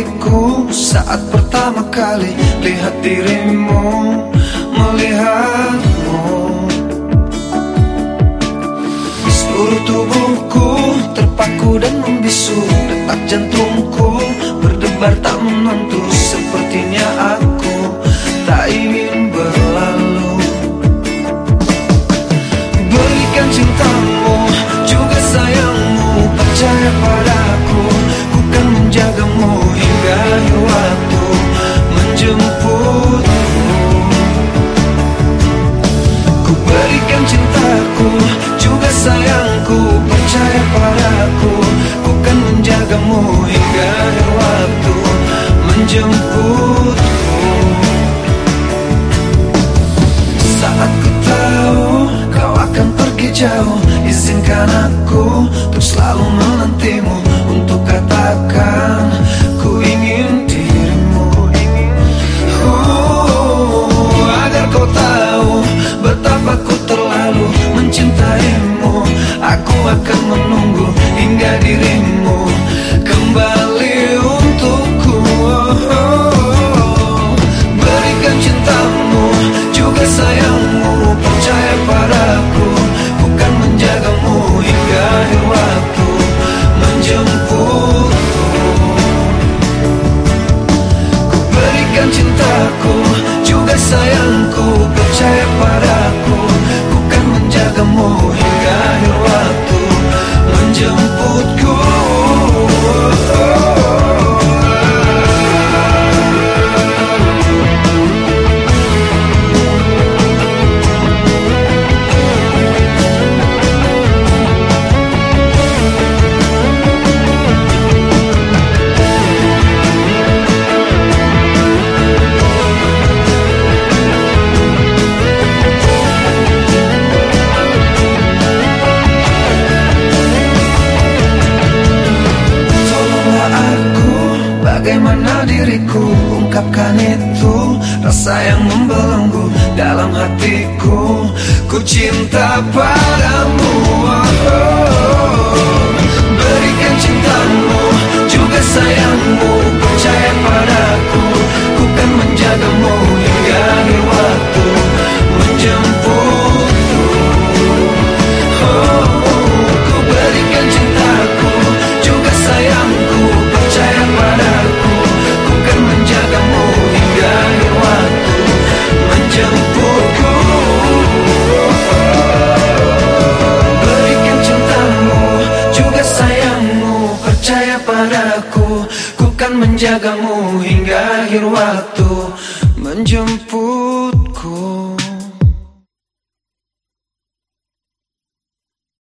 hatiku saat pertama kali lihat dirimu melihatmu. Seluruh tubuhku terpaku dan membisu detak jantungku berdebar tak menentu. Sepertinya aku cintaku juga sayangku Percaya padaku. Ku kan menjagamu hingga akhir waktu Menjemputmu saat ku tahu kau akan pergi jauh Izinkan aku untuk selalu menantimu Untuk katakan sayangmu Percaya padaku Bukan menjagamu hingga akhir waktu Diriku Ungkapkan itu Rasa yang membelenggu Dalam hatiku. Ku cinta padamu oh, menjagamu hingga akhir waktu. Menjemput